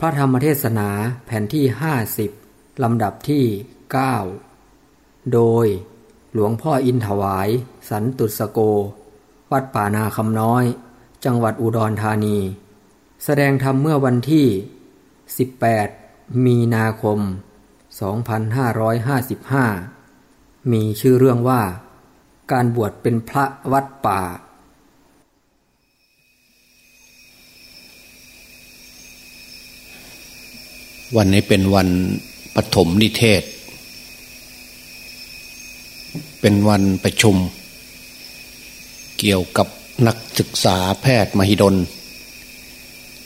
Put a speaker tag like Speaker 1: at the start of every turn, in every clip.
Speaker 1: พระธรรมเทศนาแผ่นที่ 50 ลำดับที่ 9 โดยหลวงพ่ออินถวาย สันตุสโก วัดป่านาคำน้อย จังหวัดอุดรธานี แสดงธรรมเมื่อวันที่ 18 มีนาคม 2555 มีชื่อเรื่องว่า การบวชเป็นพระวัดป่า
Speaker 2: วันนี้เป็นวันปฐมนิเทศ เป็นวันประชุม เกี่ยวกับนักศึกษาแพทย์มหิดล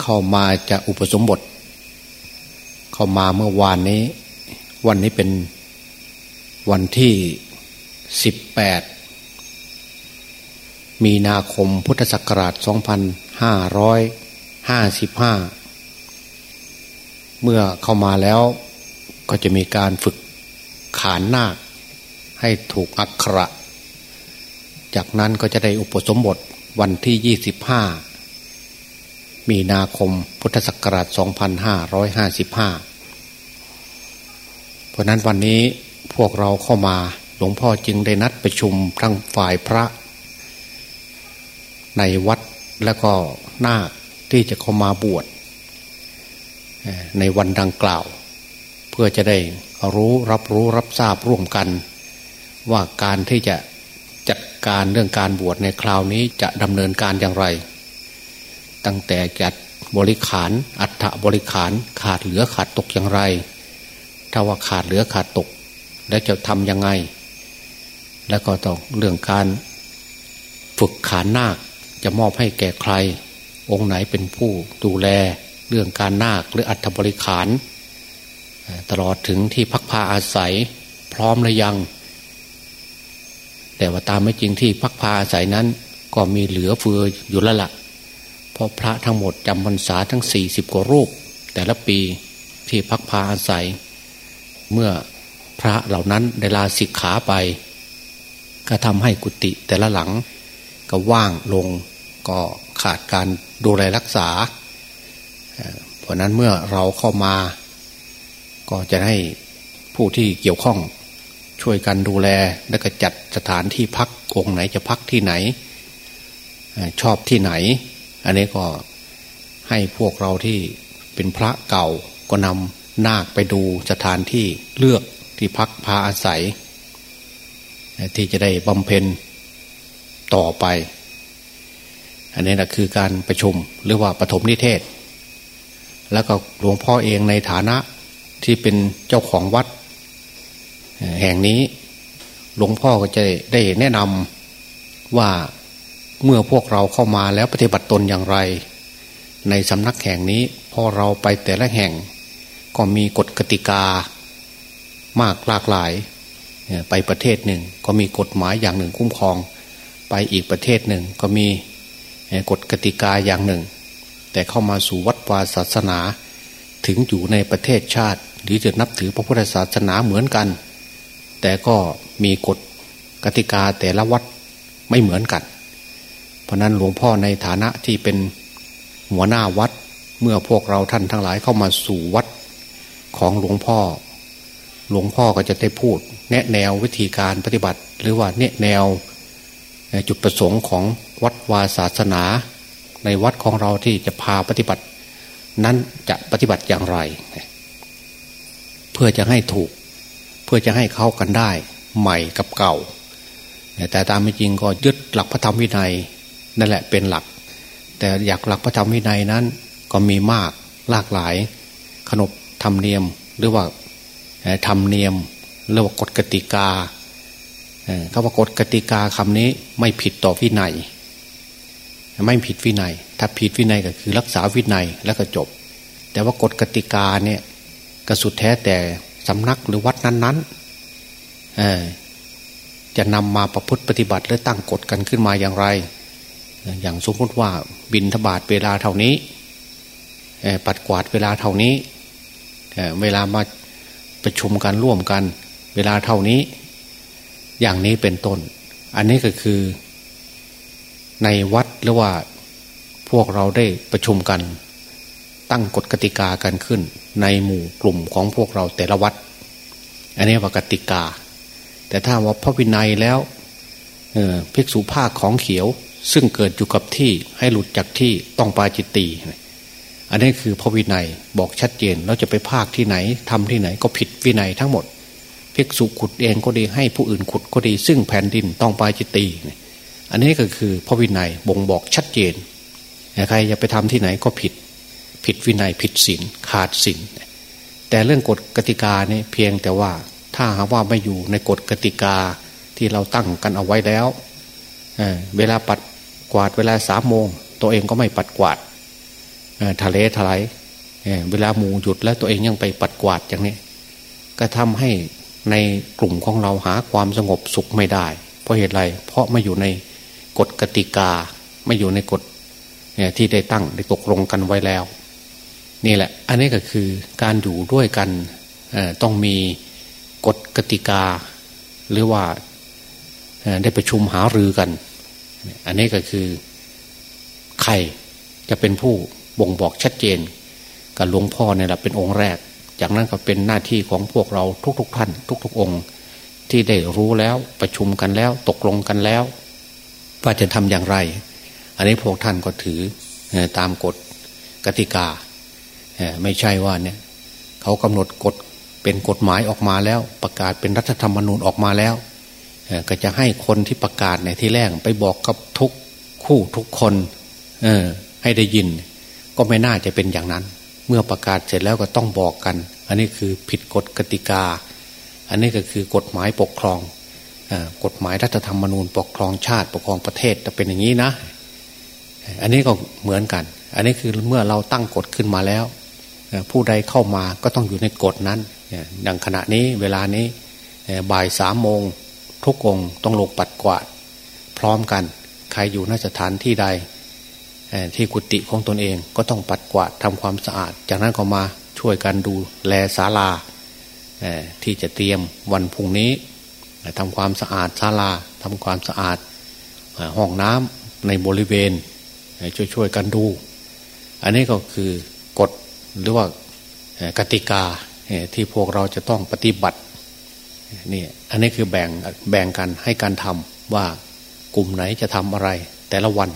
Speaker 2: เข้ามาจะอุปสมบท เข้ามาเมื่อวานนี้ วันนี้เป็นวันที่18มีนาคมพุทธศักราช2555 เมื่อเข้ามาแล้วก็จะมีการฝึกขานนาคให้ถูกอักขระ จากนั้นก็จะได้อุปสมบทวันที่ 25 มีนาคมพุทธศักราช 2555 เพราะนั้นวันนี้พวกเราเข้ามาหลวงพ่อจึงได้นัดประชุมทั้งฝ่ายพระ ในวัดและก็นาคที่จะเข้ามาบวช ในวันดังกล่าว เพื่อจะได้รู้รับรู้รับทราบร่วมกัน ว่าการที่จะจัดการเรื่องการบวชในคราวนี้จะดำเนินการอย่างไร ตั้งแต่จัดบริขารอัฐบริขารขาดเหลือขาดตกอย่างไร ถ้าว่าขาดเหลือขาดตก แล้วจะทำยังไง แล้วก็ต้องเรื่องการฝึกขานนาคจะมอบให้แก่ใคร องค์ไหนเป็นผู้ดูแล เรื่องการนาคหรืออัฐบริขาร ตลอดถึงที่พักพาอาศัยพร้อมหรือยัง แต่ว่าตามไม่จริงที่พักพาอาศัยนั้น ก็มีเหลือเฟืออยู่แล้วละ่ะเพราะพระทั้งหมดจำพรรษาทั้งสี่สิบกว่ารูป แต่ละปีที่พักพาอาศัย เมื่อพระเหล่านั้นได้ลาสิกขาไป ก็ทำให้กุฏิแต่ละหลังก็ว่างลงก็ขาดการดูแลรักษา เพราะนั้นเมื่อเราเข้ามา ก็จะให้ผู้ที่เกี่ยวข้องช่วยกันดูแล และก็จัดสถานที่พักองค์ไหนจะพักที่ไหน ชอบที่ไหน อันนี้ก็ให้พวกเราที่เป็นพระเก่าก็นำนาคไปดูสถานที่เลือกที่พักพาอาศัย ที่จะได้บำเพ็ญต่อไป อันนี้แหละคือการประชุมหรือว่าปฐมนิเทศ แล้วก็หลวงพ่อเองในฐานะที่เป็นเจ้าของวัด แห่งนี้หลวงพ่อก็จะได้แนะนำว่าเมื่อพวกเราเข้ามาแล้วปฏิบัติตนอย่างไร ในสำนักแห่งนี้พอเราไปแต่ละแห่ง ก็มีกฎกติกามากหลากหลาย ไปประเทศหนึ่งก็มีกฎหมายอย่างหนึ่งคุ้มครอง ไปอีกประเทศหนึ่งก็มีกฎกติกาอย่างหนึ่ง แต่เข้ามาสู่วัดวาศาสนา ถึงอยู่ในประเทศชาติ หรือจะนับถือพระพุทธศาสนาเหมือนกัน แต่ก็มีกฎกติกาแต่ละวัดไม่เหมือนกัน เพราะนั้นหลวงพ่อในฐานะที่เป็นหัวหน้าวัดเมื่อพวกเราท่านทั้งหลายเข้ามาสู่วัดของหลวงพ่อ หลวงพ่อก็จะได้พูด แนะแนววิธีการปฏิบัติ หรือว่าแนะแนวจุดประสงค์ของวัดวาศาสนา ในวัดของเราที่จะพาปฏิบัติ นั้นจะปฏิบัติอย่างไร เพื่อจะให้ถูก เพื่อจะให้เข้ากันได้ ใหม่กับเก่า แต่ตามจริงก็ยึดหลักพระธรรมวินัยนั่นแหละเป็นหลัก แต่อยากหลักพระธรรมวินัยนั้น ก็มีมากหลากหลาย ขนบธรรมเนียมหรือว่าธรรมเนียมหรือว่ากฎกติกาคำว่ากฎกติกาคำนี้ไม่ผิดต่อวินัย ไม่ผิดวินัย ถ้าผิดวินัยก็คือรักษาวินัยแล้วก็จบ แต่ว่ากฎกติกาเนี่ยก็สุดแท้แต่สำนักหรือวัดนั้นๆจะนำมาประพฤติปฏิบัติหรือตั้งกฎกันขึ้นมาอย่างไร อย่างสมมติว่าบินทบาทเวลาเท่านี้ปัดกวาดเวลาเท่านี้เวลามาประชุมกันร่วมกัน เวลาเท่านี้ อย่างนี้เป็นต้น อันนี้ก็คือ ในวัดหรือว่าพวกเราได้ประชุมกัน ตั้งกฎกติกากันขึ้น ในหมู่กลุ่มของพวกเราแต่ละวัด อันนี้ว่ากติกา แต่ถ้าว่าพระวินัยแล้วภิกษุภาคของเขียวซึ่งเกิดอยู่กับที่ให้หลุดจากที่ต้องปาจิตตีอันนี้คือพระวินัยบอกชัดเจนเราจะไปภาคที่ไหนทำที่ไหนก็ผิดวินัยทั้งหมดภิกษุขุดเองก็ดีให้ผู้อื่นขุดก็ดี ซึ่งแผ่นดินต้องปาจิตตี อันนี้ก็คือพระวินัยบ่งบอกชัดเจนใครจะไปทำที่ไหนก็ผิด ผิดวินัยผิดศีลขาดศีลแต่เรื่องกฎกติกาเนี่ยเพียงแต่ว่าถ้าหาว่าไม่อยู่ในกฎกติกาที่เราตั้งกันเอาไว้แล้วเเวลาปัดกวาดเวลาสามโมง ตัวเองก็ไม่ปัดกวาดทะเลทลายเวลาหมูหยุดแล้วตัวเองยังไปปัดกวาดอย่างนี้ ก็ทำให้ในกลุ่มของเราหาความสงบสุขไม่ได้ เพราะเหตุไรเพราะไม่อยู่ใน กฎกติกา ไม่อยู่ในกฎที่ได้ตั้งได้ตกลงกันไว้แล้ว นี่แหละ อันนี้ก็คือการอยู่ด้วยกันต้องมีกฎกติกา หรือว่าได้ประชุมหารือกัน อันนี้ก็คือใครจะเป็นผู้บ่งบอกชัดเจนกับหลวงพ่อเนี่ยแหละเป็นองค์แรก จากนั้นก็เป็นหน้าที่ของพวกเราทุกๆท่าน ทุก ๆ องค์ ที่ได้รู้แล้วประชุมกันแล้ว ตกลงกันแล้ว ว่าจะทำอย่างไร อันนี้พวกท่านก็ถือตามกฎกติกา ไม่ใช่ว่าเนี่ยเขากำหนดกฎเป็นกฎหมายออกมาแล้ว ประกาศเป็นรัฐธรรมนูญออกมาแล้ว ก็จะให้คนที่ประกาศในที่แรกไปบอกกับทุกคู่ทุกคนให้ได้ยิน ก็ไม่น่าจะเป็นอย่างนั้น เมื่อประกาศเสร็จแล้วก็ต้องบอกกัน อันนี้คือผิดกฎกติกา อันนี้ก็คือกฎหมายปกครอง กฎหมายรัฐธรรมนูญปกครองชาติปกครองประเทศจะเป็นอย่างนี้นะ อันนี้ก็เหมือนกัน อันนี้คือเมื่อเราตั้งกฎขึ้นมาแล้ว ผู้ใดเข้ามาก็ต้องอยู่ในกฎนั้นดังขณะนี้เวลานี้บ่ายสามโมงทุกองต้องลงปัดกวาด พร้อมกัน ใครอยู่นสถานที่ใด ที่กุฏิของตนเองก็ต้องปัดกวาดทำความสะอาด จากนั้นก็มาช่วยกันดูแลศาลาที่จะเตรียมวันพุ่งนี้ ทำความสะอาดศาลาทำความสะอาดห้องน้ำในบริเวณช่วยๆกันดู อันนี้ก็คือกฎหรือว่ากติกาที่พวกเราจะต้องปฏิบัตินี่อันนี้คือแบ่งแบ่งกันให้การทำว่ากลุ่มไหนจะทำอะไร แต่ละวัน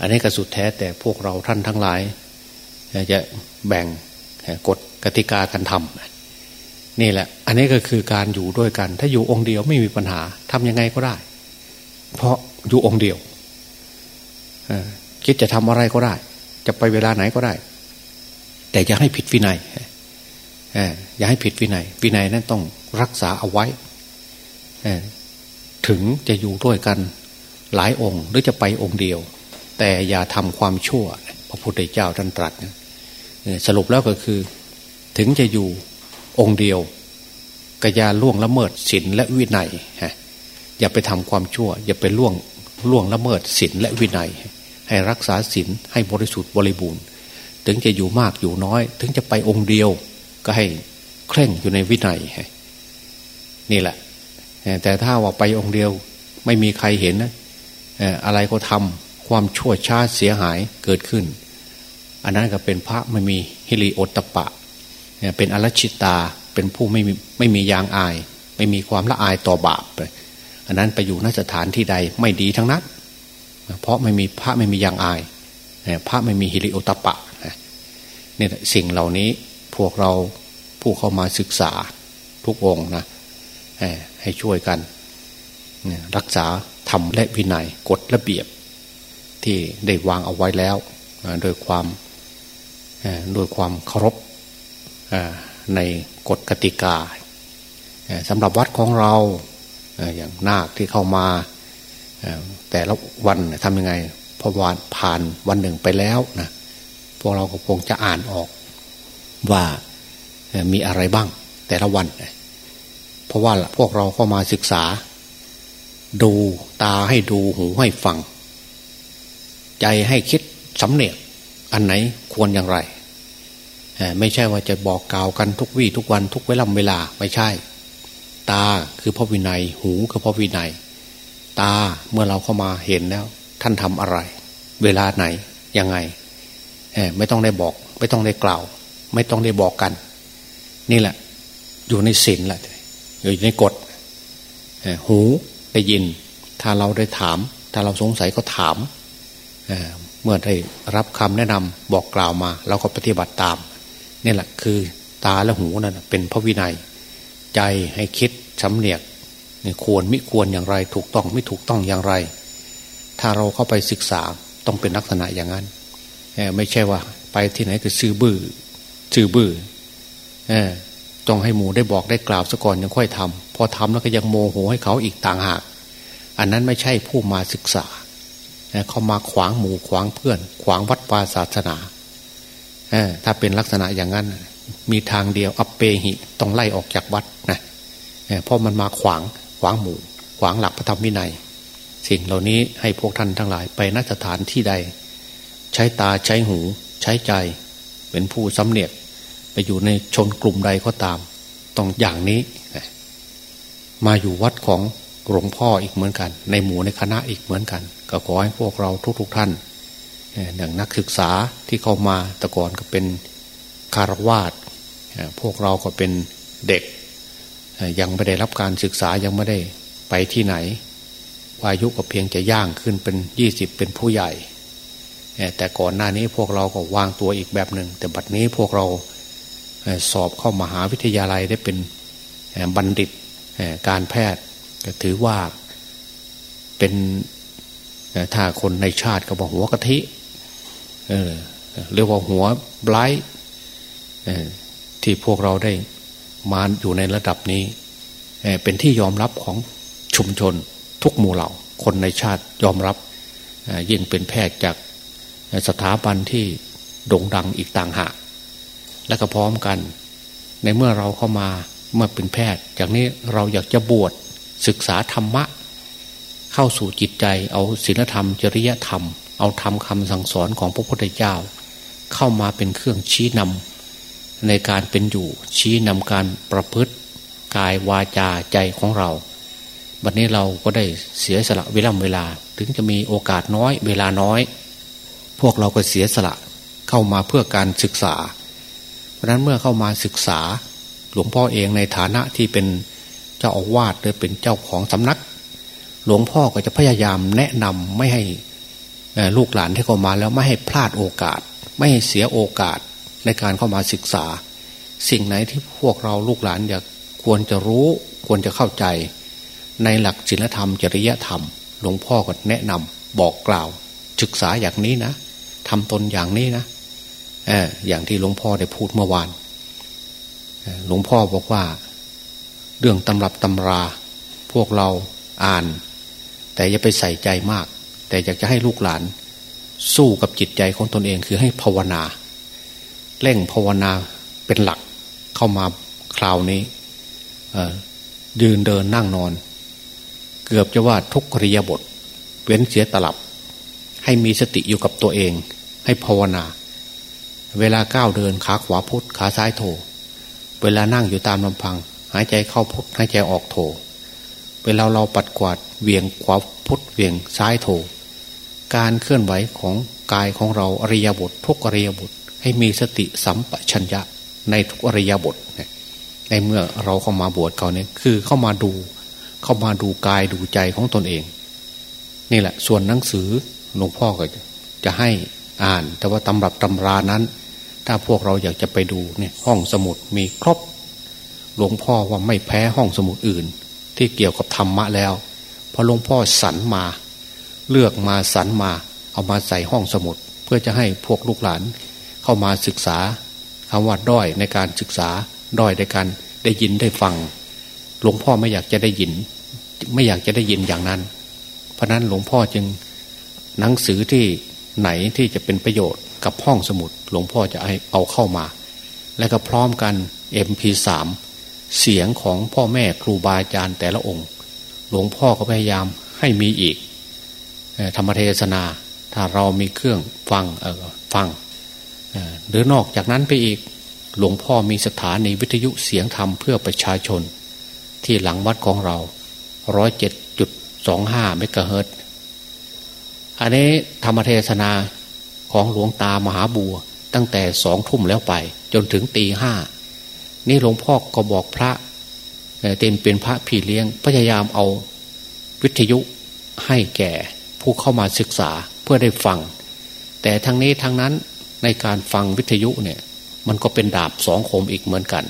Speaker 2: อันนี้ก็สุดแท้แต่พวกเราท่านทั้งหลาย จะแบ่งกฎกติกาการทำ นี่แหละ อันนี้ก็คือการอยู่ด้วยกัน ถ้าอยู่องค์เดียวไม่มีปัญหาทำยังไงก็ได้ เพราะอยู่องค์เดียวคิดจะทำอะไรก็ได้ จะไปเวลาไหนก็ได้ แต่อย่าให้ผิดวินัยอย่าให้ผิดวินัย วินัยนั้นต้องรักษาเอาไว้ถึงจะอยู่ด้วยกันหลายองค์หรือจะไปองค์เดียว แต่อย่าทำความชั่ว พระพุทธเจ้าท่านตรัสสรุปแล้วก็คือ ถึงจะอยู่ องค์เดียวกยาล่วงละเมิดศีลและวินัยฮะอย่าไปทำความชั่ว อย่าไปล่วงล่วงละเมิดศีลและวินัย ให้รักษาศีลให้บริสุทธิ์บริบูรณ์ ถึงจะอยู่มากอยู่น้อย ถึงจะไปองค์เดียวก็ให้เคร่งอยู่ในวินัยนี่แหละ แต่ถ้าว่าไปองค์เดียวไม่มีใครเห็นนะอะไรก็ทำความชั่วช้าเสียหายเกิดขึ้น อันนั้นก็เป็นพระไม่มีฮิริโอตปะ เป็นอรชิตาเป็นผู้ไม่มีไม่มียางอาย ไม่มีความละอายต่อบาปอันนั้นไปอยู่นสถานที่ใดไม่ดีทั้งนั้นเพราะไม่มีพระไม่มียางอายพระไม่มีฮิริโอตปะเนี่ยสิ่งเหล่านี้พวกเราผู้เข้ามาศึกษาทุกองนะให้ช่วยกันรักษาธรรมและวินัยกฎระเบียบ ที่ได้วางเอาไว้แล้วโดยความโดยความเคารพ ในกฎกติกาสำหรับวัดของเราอย่างนาคที่เข้ามาแต่ละวันทำยังไงพอวันผ่านวันหนึ่งไปแล้วนะพวกเราก็คงจะอ่านออกว่ามีอะไรบ้าง แต่ละวัน เพราะว่าพวกเราก็มาศึกษา ดูตาให้ดูหูให้ฟัง ใจให้คิดสำเนียกอันไหนควรอย่างไร ไม่ใช่ว่าจะบอกกล่าวกันทุกวี่ทุกวันทุกเวลาเวลาไม่ใช่ ตาคือพระวินัย หูคือพระวินัย ตาเมื่อเราเข้ามาเห็นแล้ว ท่านทำอะไร เวลาไหนยังไงไม่ต้องได้บอก ไม่ต้องได้กล่าว ไม่ต้องได้บอกกัน นี่แหละ อยู่ในศีลแหละอยู่ในกฎหูได้ยิน ถ้าเราได้ถาม ถ้าเราสงสัยก็ถามเมื่อได้รับคำแนะนำบอกกล่าวมา เราก็ปฏิบัติตาม นี่แหละคือตาและหูนั่นเป็นพระวินัย ใจให้คิดสำเนียกควรไม่ควรอย่างไร ถูกต้องไม่ถูกต้องอย่างไร ถ้าเราเข้าไปศึกษาต้องเป็นลักษณะอย่างนั้นไม่ใช่ว่า ไปที่ไหนก็ซื้อบื้อซื้อบื้อต้องให้หมูได้บอกได้กล่าวซะก่อนยังค่อยทำพอทำแล้วก็ยังโมโหให้เขาอีกต่างหาก อันนั้นไม่ใช่ผู้มาศึกษาเขามาขวางหมู่ขวางเพื่อน ขวางวัดวาศาสนา ถ้าเป็นลักษณะอย่างนั้น มีทางเดียวอัปเปหิต้องไล่ออกจากวัดนะเพราะมันมาขวางขวางหมู่ ขวางหลักพระธรรมวินัย สิ่งเหล่านี้ให้พวกท่านทั้งหลายไปนัสถานที่ใด ใช้ตาใช้หู ใช้ใจ เป็นผู้สำเนียกไปอยู่ในชนกลุ่มใดก็ตาม ต้องอย่างนี้มาอยู่วัดของหลวงพ่ออีกเหมือนกัน ในหมู่ในคณะอีกเหมือนกัน ก็ขอให้พวกเราทุกๆทท่าน อย่างนักศึกษาที่เข้ามาแต่ก่อนก็เป็นคารวาสพวกเราก็เป็นเด็ก ยังไม่ได้รับการศึกษายังไม่ได้ไปที่ไหนวายุก็เพียงจะย่างขึ้นเป็นยี่สิบเป็นผู้ใหญ่ แต่ก่อนหน้านี้พวกเราก็วางตัวอีกแบบหนึ่ง แต่บัดนี้พวกเราสอบเข้ามาหาวิทยาลัยได้เป็นบัณฑิตการแพทย์ก็ถือว่าเป็นถ้าคนในชาติก็บอกหัวกะทิ เเรียกว่าหัวไบรท์ที่พวกเราได้มาอยู่ในระดับนี้เเป็นที่ยอมรับของชุมชนทุกหมู่เหล่า คนในชาติยอมรับยิ่งเป็นแพทย์จากสถาบันที่โด่งดังอีกต่างหากและก็พร้อมกัน ในเมื่อเราเข้ามาเมื่อเป็นแพทย์จากนี้เราอยากจะบวชศึกษาธรรมะ เข้าสู่จิตใจเอาศีลธรรม จริยธรรม เอาธรรมคำสั่งสอนของพระพุทธเจ้า เข้ามาเป็นเครื่องชี้นำในการเป็นอยู่ชี้นำการประพฤติกายวาจาใจของเรา วันนี้เราก็ได้เสียสละเวลาเวลา ถึงจะมีโอกาสน้อยเวลาน้อย พวกเราก็เสียสละเข้ามาเพื่อการศึกษา เพราะนั้นเมื่อเข้ามาศึกษาหลวงพ่อเองในฐานะที่เป็นเจ้าอาวาสหรือเป็นเจ้าของสำนัก หลวงพ่อก็จะพยายามแนะนำไม่ให้ ลูกหลานที่เข้ามาแล้วไม่ให้พลาดโอกาส ไม่ให้เสียโอกาสในการเข้ามาศึกษา สิ่งไหนที่พวกเราลูกหลานอยากควรจะรู้ควรจะเข้าใจ ในหลักศีลธรรม จริยธรรม หลวงพ่อก็แนะนำบอกกล่าว ศึกษาอย่างนี้นะทำตนอย่างนี้นะออย่างที่หลวงพ่อได้พูดเมื่อวานหลวงพ่อบอกว่า เรื่องตำรับตำรา พวกเราอ่าน แต่อย่าไปใส่ใจมาก แต่อยากจะให้ลูกหลานสู้กับจิตใจของตนเองคือให้ภาวนาเร่งภาวนาเป็นหลักเข้ามาคราวนี้ยืนเดินนั่งนอน เกือบจะว่าทุกขริยบท เว้นเสียตลับ ให้มีสติอยู่กับตัวเอง ให้ภาวนา เวลาก้าวเดินขาขวาพุทขาซ้ายโถ เวลานั่งอยู่ตามลำพัง หายใจเข้าพุทหายใจออกโถ เวลาเราปัดกวาดเวียงขวาพุทเวียงซ้ายโถ การเคลื่อนไหวของกายของเราอริยบททุกอริยบทให้มีสติสัมปชัญญะในทุกอริยบทในเมื่อเราเข้ามาบวชเขาเนี่ยคือเข้ามาดูเข้ามาดูกายดูใจของตนเอง นี่แหละ ส่วนหนังสือหลวงพ่อก็จะให้อ่าน แต่ว่าตำรับตำรานั้น ถ้าพวกเราอยากจะไปดูเนี่ยห้องสมุดมีครบหลวงพ่อว่าไม่แพ้ห้องสมุดอื่น ที่เกี่ยวกับธรรมะแล้ว พอหลวงพ่อสรรมา เลือกมาสรรมา เอามาใส่ห้องสมุด เพื่อจะให้พวกลูกหลาน เข้ามาศึกษาคำว่าด้อยในการศึกษาด้อยในการได้ยินได้ฟัง หลวงพ่อไม่อยากจะได้ยิน ไม่อยากจะได้ยินอย่างนั้น เพราะนั้นหลวงพ่อจึงหนังสือที่ไหนที่จะเป็นประโยชน์กับห้องสมุด หลวงพ่อจะเอาเข้ามา และก็พร้อมกัน MP3 เสียงของพ่อแม่ครูบาอาจารย์แต่ละองค์ หลวงพ่อก็พยายามให้มีอีก ธรรมเทศนา ถ้าเรามีเครื่องฟังเออฟังหรือนอกจากนั้นไปอีกหลวงพ่อมีสถานีวิทยุเสียงธรรมเพื่อประชาชน ที่หลังวัดของเราร้อยเจ็ดจุดสองห้าเมกะเฮิรตอันนี้ธรรมเทศนาของหลวงตามหาบัว ตั้งแต่สองทุ่มแล้วไป จนถึงตีห้านี่หลวงพ่อก็บอกพระเต็มเป็นพระพี่เลี้ยงพยายามเอาวิทยุให้แก่ ผู้เข้ามาศึกษาเพื่อได้ฟัง แต่ทั้งนี้ทั้งนั้นในการฟังวิทยุเนี่ย มันก็เป็นดาบสองคมอีกเหมือนกัน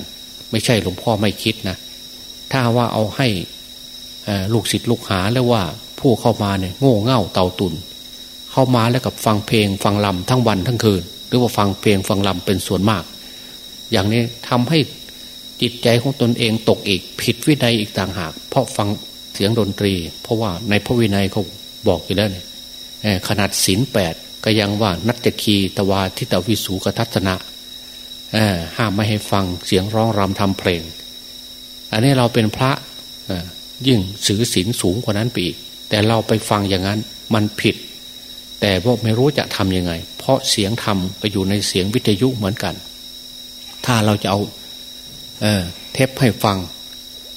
Speaker 2: ไม่ใช่หลวงพ่อไม่คิดนะ ถ้าว่าเอาให้ลูกศิษย์ลูกหาแล้วว่าผู้เข้ามาเนี่ยโง่เง่าเต่าตุนเข้ามาแล้วกับฟังเพลงฟังลำทั้งวันทั้งคืน หรือว่าฟังเพลงฟังลำเป็นส่วนมาก อย่างนี้ทำให้จิตใจของตนเองตกอีกผิดวินัยอีกต่างหาก เพราะฟังเสียงดนตรี เพราะว่าในพระวินัยเขา บอกอยู่แล้วเนี่ยขนาดศีลแปดก็ยังว่านัตคีตวาทิตวิสูกทัศนะห้ามไม่ให้ฟังเสียงร้องรำทำเพลง อันนี้เราเป็นพระยิ่งสือศีลสูงกว่านั้นไปอีก แต่เราไปฟังอย่างนั้นมันผิด แต่พวกไม่รู้จะทำยังไง เพราะเสียงธรรมไปอยู่ในเสียงวิทยุเหมือนกัน ถ้าเราจะเอาเเทปให้ฟัง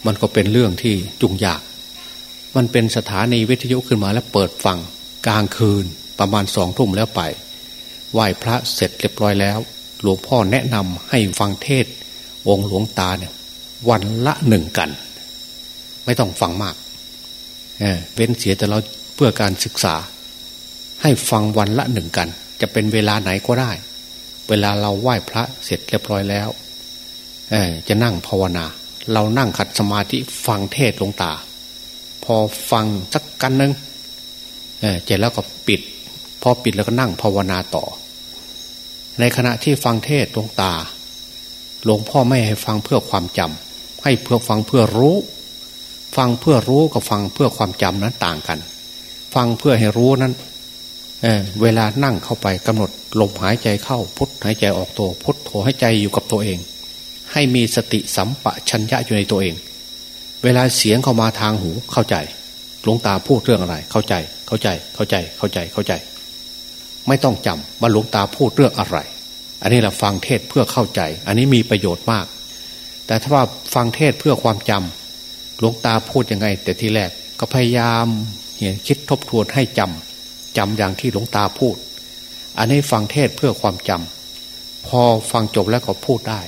Speaker 2: มันก็เป็นเรื่องที่จุงยาก มันเป็นสถานีวิทยุขึ้นมาแล้วเปิดฟังกลางคืนประมาณสองทุ่มแล้วไป ไหว้พระเสร็จเรียบร้อยแล้ว หลวงพ่อแนะนำให้ฟังเทศ องค์หลวงตาเนี่ย วันละหนึ่งกัน ไม่ต้องฟังมากเเว้นเสียแต่เราเพื่อการศึกษา ให้ฟังวันละหนึ่งกัน จะเป็นเวลาไหนก็ได้ เวลาเราไหว้พระเสร็จเรียบร้อยแล้วจะนั่งภาวนา เรานั่งขัดสมาธิฟังเทศหลวงตา พอฟังสักกันหนึ่งเสร็จแล้วก็ปิด พอปิดแล้วก็นั่งภาวนาต่อ ในขณะที่ฟังเทศหลวงตาหลวงพ่อไม่ให้ฟังเพื่อความจำให้เพื่อฟังเพื่อรู้ ฟังเพื่อรู้กับฟังเพื่อความจำนั้นต่างกัน ฟังเพื่อให้รู้นั้นเเวลานั่งเข้าไปกำหนดลมหายใจเข้าพุทหายใจออกตัวพุทโธให้ใจอยู่กับตัวเอง ให้มีสติสัมปชัญญะอยู่ในตัวเอง เวลาเสียงเข้ามาทางหูเข้าใจหลวงตาพูดเรื่องอะไร เข้าใจ เข้าใจ เข้าใจ เข้าใจ เข้าใจ ไม่ต้องจำว่าหลวงตาพูดเรื่องอะไร อันนี้เราฟังเทศเพื่อเข้าใจ อันนี้มีประโยชน์มาก แต่ถ้าว่าฟังเทศเพื่อความจำหลวงตาพูดยังไง แต่ทีแรกก็พยายามเห็นคิดทบทวนให้จำจำอย่างที่หลวงตาพูด อันนี้ฟังเทศเพื่อความจำพอฟังจบแล้วก็พูดได้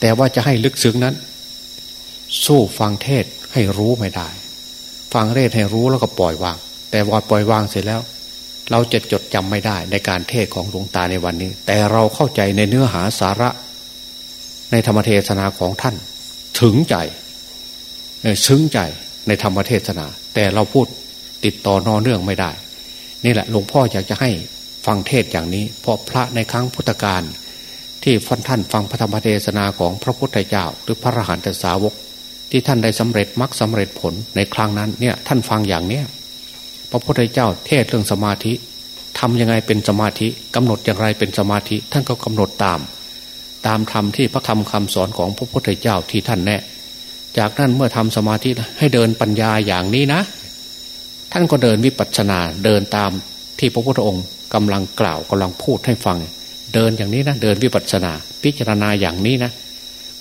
Speaker 2: แต่ว่าจะให้ลึกซึ้งนั้น สู้ฟังเทศให้รู้ไม่ได้ ฟังเทศให้รู้แล้วก็ปล่อยวาง แต่ว่าปล่อยวางเสร็จแล้ว เราจะจดจำไม่ได้ในการเทศของหลวงตาในวันนี้ แต่เราเข้าใจในเนื้อหาสาระ ในธรรมเทศนาของท่าน ถึงใจซึ้งใจในธรรมเทศนา แต่เราพูดติดต่อนอเนื่องไม่ได้ นี่แหละหลวงพ่ออยากจะให้ฟังเทศอย่างนี้ เพราะพระในครั้งพุทธกาลที่ฟันท่านฟังพระธรรมเทศนาของพระพุทธเจ้า หรือพระอรหันตสาวก ที่ท่านได้สำเร็จมรรคสาเร็จผลในครั้งนั้นเนี่ยท่านฟังอย่างเนี้ยพระพุทธเจ้าเทศเรื่องสมาธิทำยังไงเป็นสมาธิกำหนดอย่างไรเป็นสมาธิ ท่านก็กำหนดตาม ตามธรรมที่พระธรรมคำสอนของพระพุทธเจ้าที่ท่านแนะจากนั้นเมื่อทำสมาธิให้เดินปัญญาอย่างนี้นะ ท่านก็เดินวิปัสสนาเดินตามที่พระพุทธองค์กำลังกล่าวกำลังพูดให้ฟัง เดินอย่างนี้นะเดินวิปัสสนา พิจารณาอย่างนี้นะ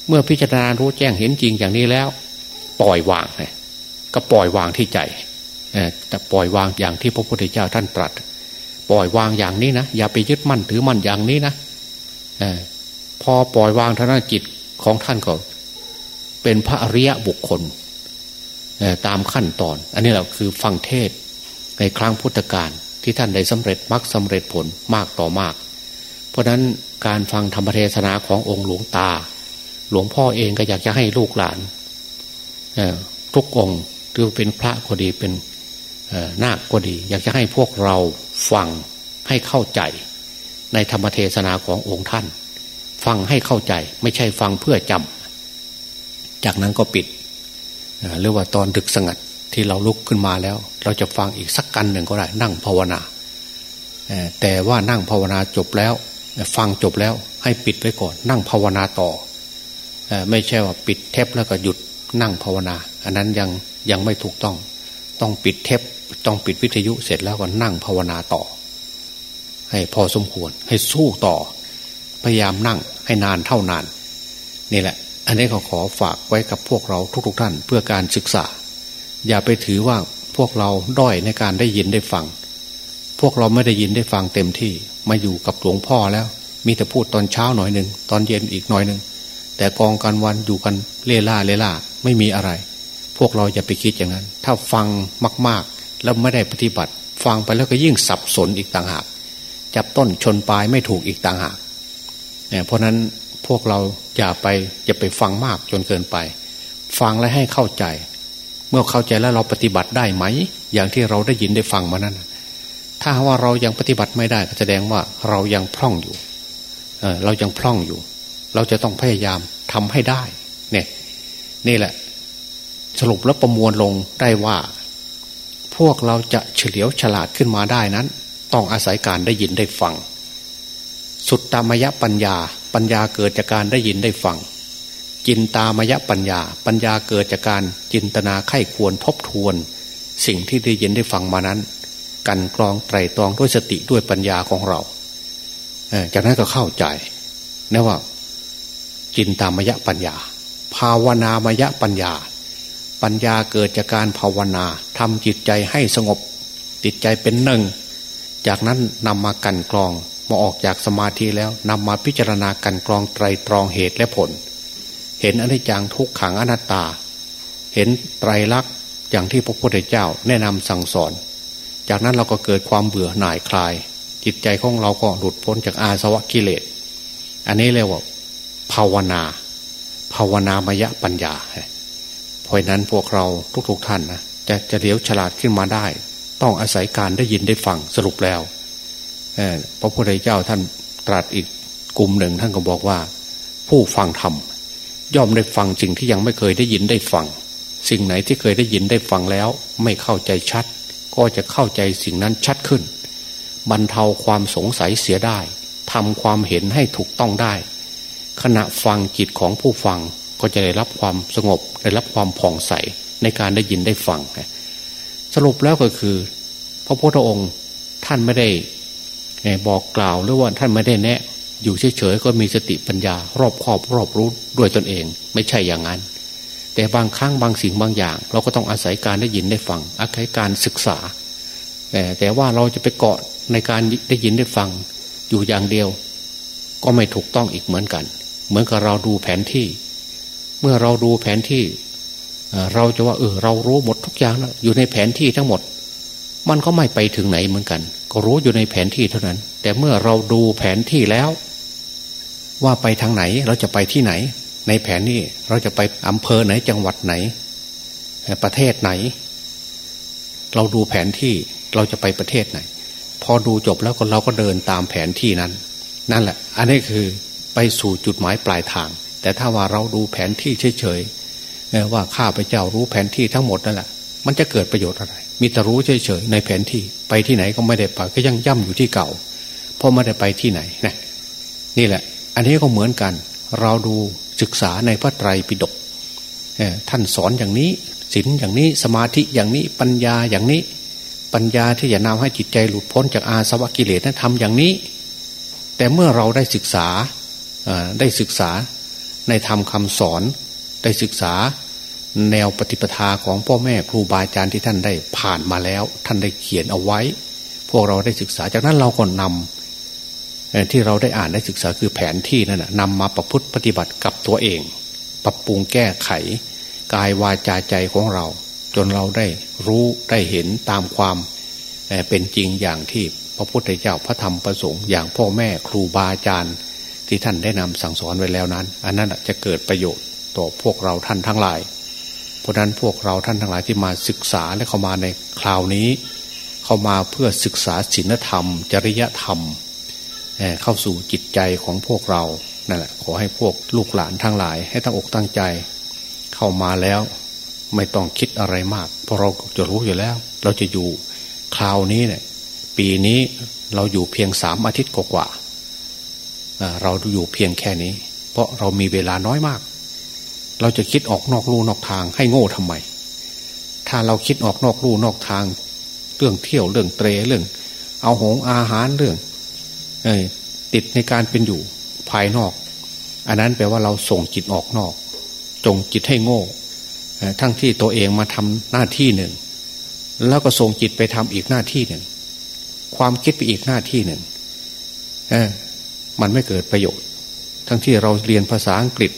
Speaker 2: เมื่อพิจารณารู้แจ้งเห็นจริงอย่างนี้แล้ว ปล่อยวางเลยก็ปล่อยวางที่ใจแต่ปล่อยวางอย่างที่พระพุทธเจ้าท่านตรัส ปล่อยวางอย่างนี้นะอย่าไปยึดมั่นถือมั่นอย่างนี้นะพอปล่อยวางท่านจิตของท่านก็ เป็นพระอริยะบุคคลตามขั้นตอน อันนี้แหละคือฟังเทศในครั้งพุทธกาลที่ท่านได้สำเร็จมรรคสาเร็จผลมากต่อมาก เพราะนั้นการฟังธรรมเทศนาขององค์หลวงตา หลวงพ่อเองก็อยากจะให้ลูกหลานทุกองค์หรือเป็นพระก็ดีเป็นนาคก็ดี อยากจะให้พวกเราฟังให้เข้าใจ ในธรรมเทศนาขององค์ท่าน ฟังให้เข้าใจ ไม่ใช่ฟังเพื่อจำจากนั้นก็ปิดหรือว่าตอนดึกสงัดที่เราลุกขึ้นมาแล้ว เราจะฟังอีกสักกันหนึ่งก็ได้ นั่งภาวนาแต่ว่านั่งภาวนาจบแล้ว ฟังจบแล้วให้ปิดไว้ก่อน นั่งภาวนาต่อ ไม่ใช่ว่าปิดเทปแล้วก็หยุดนั่งภาวนา อันนั้นยังยังไม่ถูกต้อง ต้องปิดเทปต้องปิดวิทยุเสร็จแล้วก็นั่งภาวนาต่อ ให้พอสมควร ให้สู้ต่อ พยายามนั่งให้นานเท่านาน นี่แหละ อันนี้เขาขอฝากไว้กับพวกเราทุกๆท่านเพื่อการศึกษา อย่าไปถือว่าพวกเราด้อยในการได้ยินได้ฟัง พวกเราไม่ได้ยินได้ฟังเต็มที่ มาอยู่กับหลวงพ่อแล้ว มีแต่พูดตอนเช้าหน่อยหนึ่งตอนเย็นอีกหน่อยหนึ่ง แต่กองกันวันอยู่กันเล่ล่าเล่ล่าไม่มีอะไร พวกเราอย่าไปคิดอย่างนั้น ถ้าฟังมาก ๆ แล้วไม่ได้ปฏิบัติ ฟังไปแล้วก็ยิ่งสับสนอีกต่างหาก จับต้นชนปลายไม่ถูกอีกต่างหากเนี่ยเพราะนั้นพวกเราอย่าไปอย่าไปฟังมากจนเกินไป ฟังและให้เข้าใจ เมื่อเข้าใจแล้วเราปฏิบัติได้ไหม อย่างที่เราได้ยินได้ฟังมานั้นถ้าว่าเรายังปฏิบัติไม่ได้ก็แสดงว่าเรายังพร่องอยู่ เออเรายังพร่องอยู่ เราจะต้องพยายามทำให้ได้ เนี่ย นี่แหละ สรุปแล้วประมวลลงได้ว่า พวกเราจะเฉลียวฉลาดขึ้นมาได้นั้น ต้องอาศัยการได้ยินได้ฟัง สุดตามยปัญญา ปัญญาเกิดจากการได้ยินได้ฟัง จินตามยปัญญา ปัญญาเกิดจากการจินตนาไข้ควรทบทวน สิ่งที่ได้ยินได้ฟังมานั้น กันกรองไตรตรองด้วยสติด้วยปัญญาของเราจากนั้นก็เข้าใจนะว่า จินตามยะปัญญา ภาวนามยะปัญญา ปัญญาเกิดจากการภาวนาทำจิตใจให้สงบติดใจเป็นหนึ่ง จากนั้นนำมากันกรองมาออกจากสมาธิแล้วนำมาพิจารณากันกรองไตรตรองเหตุและผล เห็นอนิจจังทุกขังอนัตตา เห็นไตรลักษณ์อย่างที่พระพุทธเจ้าแนะนำสั่งสอน จากนั้นเราก็เกิดความเบื่อหน่ายคลาย จิตใจของเราก็หลุดพ้นจากอาสวะกิเลส อันนี้เรียกว่า ภาวนา ภาวนามยปัญญา เพราะนั้นพวกเราทุกๆทท่านนะจะจะเลี้ยวฉลาดขึ้นมาได้ ต้องอาศัยการได้ยินได้ฟังสรุปแล้วพระพุทธเจ้าท่านตรัสอีกกลุ่มหนึ่งท่านก็บอกว่า ผู้ฟังธรรมย่อมได้ฟังสิ่งที่ยังไม่เคยได้ยินได้ฟัง สิ่งไหนที่เคยได้ยินได้ฟังแล้ว ไม่เข้าใจชัด ก็จะเข้าใจสิ่งนั้นชัดขึ้นบรรเทาความสงสัยเสียได้ทำความเห็นให้ถูกต้องได้ ขณะฟังจิตของผู้ฟังก็จะได้รับความสงบ ได้รับความผ่องใสในการได้ยินได้ฟัง สรุปแล้วก็คือ พระพุทธองค์ท่านไม่ได้บอกกล่าวหรือว่าท่านไม่ได้แนะ อยู่เฉยๆก็มีสติปัญญารอบครอบรอบรู้ด้วยตนเอง ไม่ใช่อย่างนั้น แต่บางครั้งบางสิ่งบางอย่าง เราก็ต้องอาศัยการได้ยินได้ฟังอาศัยการศึกษา แต่แต่ว่าเราจะไปเกาะในการได้ยินได้ฟังอยู่อย่างเดียว ก็ไม่ถูกต้องอีกเหมือนกัน เหมือนกับเราดูแผนที่ เมื่อเราดูแผนที่ เราจะว่า เออ เรารู้หมดทุกอย่างแล้วอยู่ในแผนที่ทั้งหมด มันก็ไม่ไปถึงไหนเหมือนกัน ก็รู้อยู่ในแผนที่เท่านั้น แต่เมื่อเราดูแผนที่แล้ว ว่าไปทางไหนเราจะไปที่ไหน ในแผนนี้เราจะไปอำเภอไหนจังหวัดไหน ประเทศไหน เราดูแผนที่เราจะไปประเทศไหน พอดูจบแล้วก็เราก็เดินตามแผนที่นั้น นั่นแหละ อันนี้คือ ไปสู่จุดหมายปลายทาง แต่ถ้าว่าเราดูแผนที่เฉยๆว่าข้าพเจ้ารู้แผนที่ทั้งหมดนั่นแหละมันจะเกิดประโยชน์อะไร มีแต่รู้เฉยๆในแผนที่ไปที่ไหนก็ไม่ได้ไปก็ยังย่ำอยู่ที่เก่า เพราะไม่ได้ไปที่ไหนนะนี่แหละ อันนี้ก็เหมือนกัน เราดูศึกษาในพระไตรปิฎกท่านสอนอย่างนี้ศีลอย่างนี้สมาธิอย่างนี้ปัญญาอย่างนี้ ปัญญาที่จะนำให้จิตใจหลุดพ้นจากอาสวะกิเลสนั้นทำอย่างนี้ แต่เมื่อเราได้ศึกษา ได้ศึกษาในธรรมคาสอนได้ศึกษาแนวปฏิปทาของพ่อแม่ครูบาอาจารย์ที่ท่านได้ผ่านมาแล้ว ท่านได้เขียนเอาไว้ พวกเราได้ศึกษาจากนั้นเราก็นำที่เราได้อ่านได้ศึกษาคือแผนที่นั่นนำมาประพฤติปฏิบัติกับตัวเอง ปรับปรุงแก้ไข กายวาจาใจของเรา จนเราได้รู้ได้เห็นตามความเป็นจริงอย่างที่พระพุทธเจ้าพระธรรมประสงค์อย่างพ่อแม่ครูบาอาจารย์ ที่ท่านได้นำสั่งสอนไว้แล้วนั้น อันนั้นจะเกิดประโยชน์ต่อพวกเราท่านทั้งหลาย เพราะนั้นพวกเราท่านทั้งหลายที่มาศึกษาและเข้ามาในคราวนี้ เข้ามาเพื่อศึกษาศีลธรรม จริยธรรม เข้าสู่จิตใจของพวกเรานั่นแหละขอให้พวกลูกหลานทั้งหลาย ให้ตั้งอกตั้งใจ เข้ามาแล้วไม่ต้องคิดอะไรมาก เพราะเราจะรู้อยู่แล้ว เราจะอยู่คราวนี้เนี่ยปีนี้เราอยู่เพียงสามอาทิตย์กว่า เราอยู่เพียงแค่นี้ เพราะเรามีเวลาน้อยมาก เราจะคิดออกนอกลู่นอกทางให้โง่ทำไม ถ้าเราคิดออกนอกลู่นอกทาง เรื่องเที่ยวเรื่องเตรเรื่อง เอาหงอาหารเรื่องติดในการเป็นอยู่ภายนอก อันนั้นแปลว่าเราส่งจิตออกนอก จงจิตให้โง่ ทั้งที่ตัวเองมาทำหน้าที่หนึ่ง แล้วก็ส่งจิตไปทำอีกหน้าที่หนึ่ง ความคิดไปอีกหน้าที่หนึ่งอ มันไม่เกิดประโยชน์ ทั้งที่เราเรียนภาษาอังกฤษ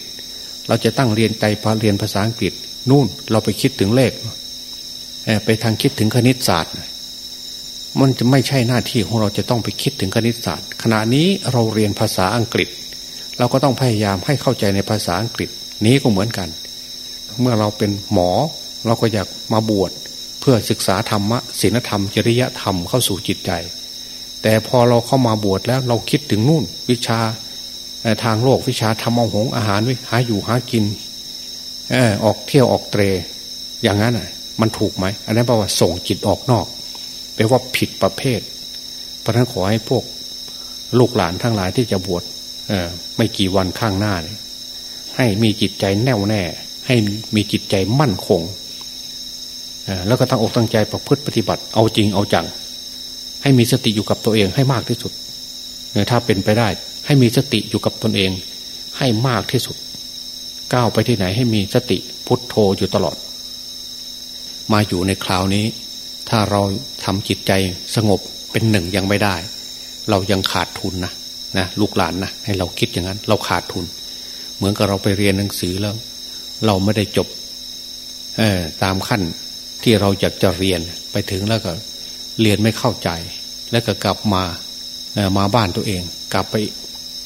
Speaker 2: เราจะตั้งเรียนใจพาเรียนภาษาอังกฤษ นู่นเราไปคิดถึงเลขไปทางคิดถึงคณิตศาสตร์ มันจะไม่ใช่หน้าที่ของเราจะต้องไปคิดถึงคณิตศาสตร์ ขณะนี้เราเรียนภาษาอังกฤษ เราก็ต้องพยายามให้เข้าใจในภาษาอังกฤษนี้ก็เหมือนกัน เมื่อเราเป็นหมอ เราก็อยากมาบวชเพื่อศึกษาธรรมะศีลธรรม จริยธรรมเข้าสู่จิตใจ แต่พอเราเข้ามาบวชแล้วเราคิดถึงนู่น วิชาทางโลกวิชาทำเอาหงอาหารหาอยู่หากินออกเที่ยวออกเตร อย่างนั้นอะ มันถูกไหม อันนั้นแปลว่าส่งจิตออกนอกแปลว่าผิดประเภท เพราะนั้นขอให้พวกลูกหลานทั้งหลายที่จะบวชไม่กี่วันข้างหน้าเลยให้มีจิตใจแน่วแน่ ให้มีจิตใจมั่นคงแล้วก็ตั้งอกตั้งใจประพฤติปฏิบัติ เอาจริงเอาจัง ให้มีสติอยู่กับตัวเองให้มากที่สุดถ้าเป็นไปได้ ให้มีสติอยู่กับตนเอง ให้มากที่สุด ก้าวไปที่ไหนให้มีสติพุทโธอยู่ตลอด มาอยู่ในคราวนี้ ถ้าเราทำจิตใจสงบเป็นหนึ่งยังไม่ได้ เรายังขาดทุนนะนะลูกหลานนะให้เราคิดอย่างนั้น เราขาดทุน เหมือนกับเราไปเรียนหนังสือแล้ว เราไม่ได้จบตามขั้นที่เราอยากจะเรียนไปถึงแล้วก็ เรียนไม่เข้าใจ แล้วก็กลับมามาบ้านตัวเอง กลับไป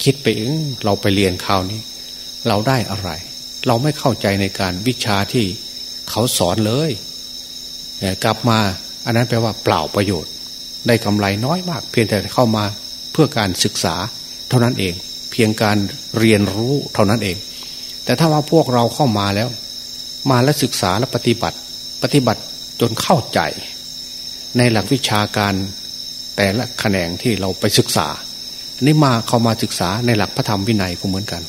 Speaker 2: คิดไปเองเราไปเรียนคราวนี้ เราได้อะไร เราไม่เข้าใจในการวิชาที่เขาสอนเลยกลับมาอันนั้นแปลว่าเปล่าประโยชน์ ได้กำไรน้อยมาก เพียงแต่เข้ามาเพื่อการศึกษา เท่านั้นเอง เพียงการเรียนรู้เท่านั้นเอง แต่ถ้าว่าพวกเราเข้ามาแล้ว มาและศึกษาและปฏิบัติ ปฏิบัติจนเข้าใจ ในหลักวิชาการแต่ละแขนงที่เราไปศึกษาอันนี้มาเข้ามาศึกษาในหลักพระธรรมวินัยก็เหมือนกัน